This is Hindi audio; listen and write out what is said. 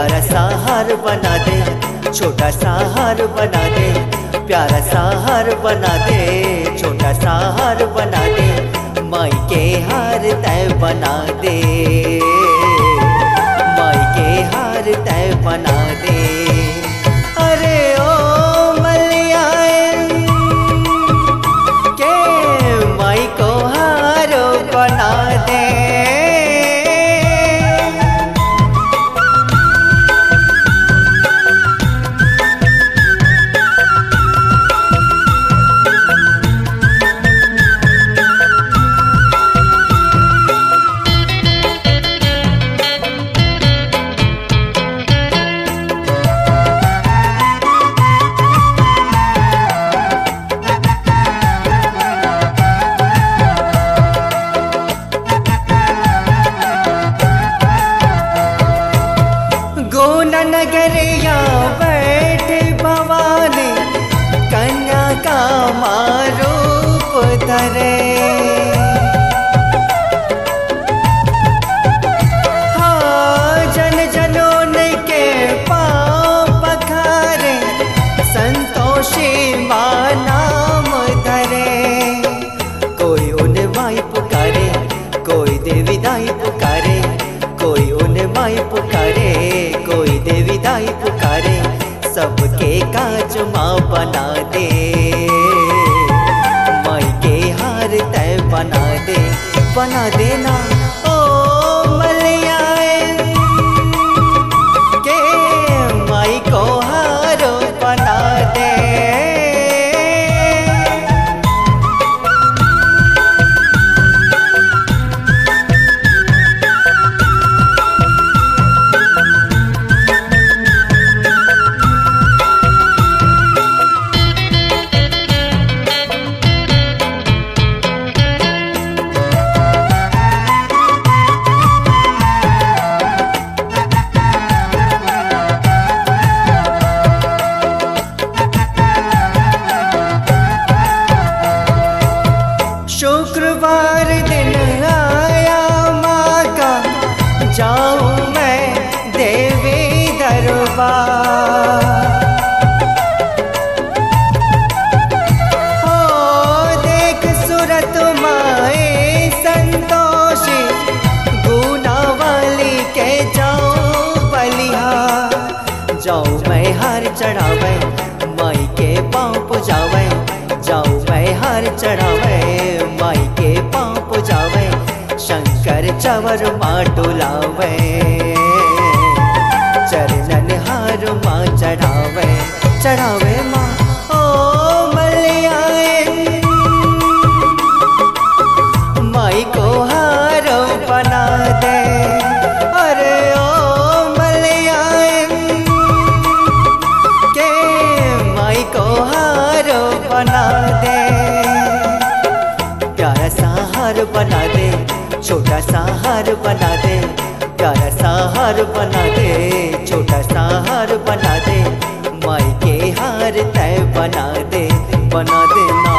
प्यारा सा हार बना दे, छोटा सा हार बना दे, प्यारा सा हार बना दे, छोटा सा हार बना दे, माई के हार तय बना दे, माई के हार तय बना सबके काज माँ बना दे। माई के हार तय बना दे। बना देना। देवी हो देख सूरत संतोषी गुना वाली के बलिया। जाऊँ मैं हार चढ़ावे, माई के पाँव पुजावे। जाऊँ मैं हार माई के शंकर चवर माँ डुलावे चरणन हार माँ चढ़ावे चढ़ावे माँ माई को बना दे, अरे ओ माई को बना दे, प्यारा सा हार बना दे। छोटा सा हार बना दे, प्यारा सा हार बना दे, छोटा सा हार बना दे, माई के हार तय बना दे बना दे